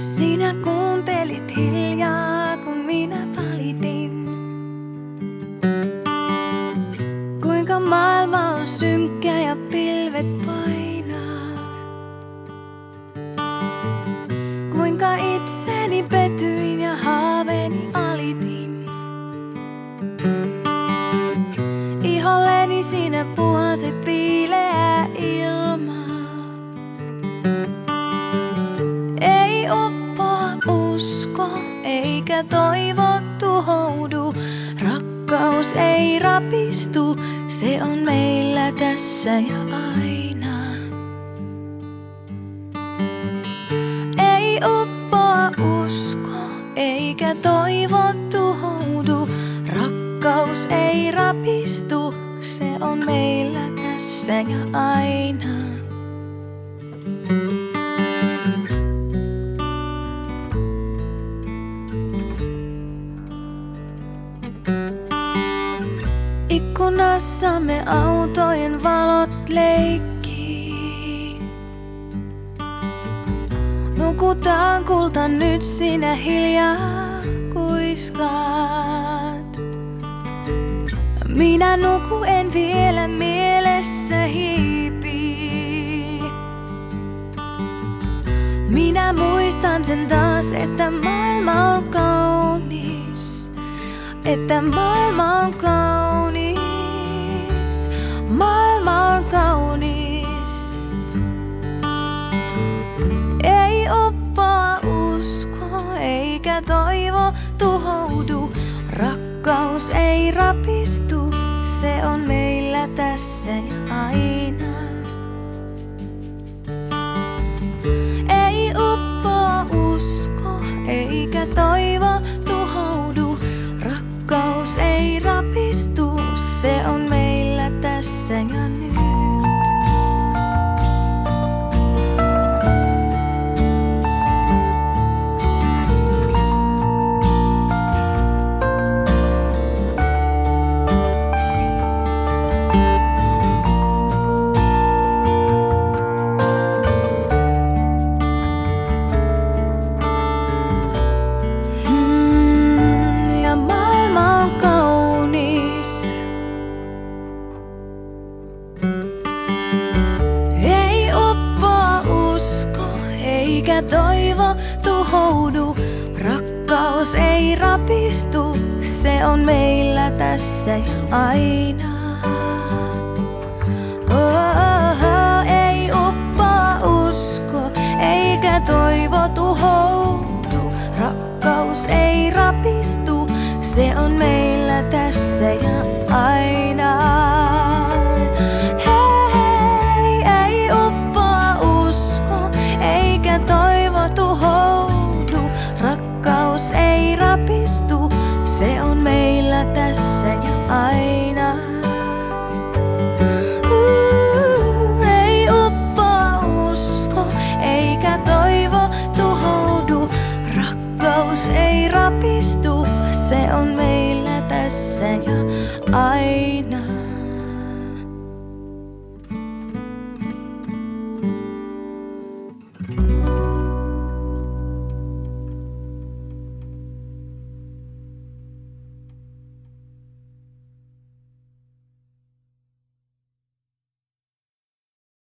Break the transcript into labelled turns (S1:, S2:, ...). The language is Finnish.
S1: Sinä kuuntelit hiljaa, kun minä valitin. Kuinka maailma on synkkä ja pilvet painaa. Toivo tuhoudu. Rakkaus ei rapistu, se on meillä tässä ja aina. Ei uppoa usko, eikä toivo tuhoudu. Rakkaus ei rapistu, se on meillä tässä ja aina. Ikkunassamme autojen valot leikkii. Nukutaan kulta nyt sinä hiljaa kuiskaat. Minä nuku en vielä mielessä hiipii. Minä muistan sen taas, että maailma on kaunis. Että maailma on kaunis. Toivo tuhoudu. Rakkaus ei rapistu, se on meillä tässä ja aina. Toivo tuhoudu. Rakkaus ei rapistu, se on meillä tässä aina. se on meillä tässä.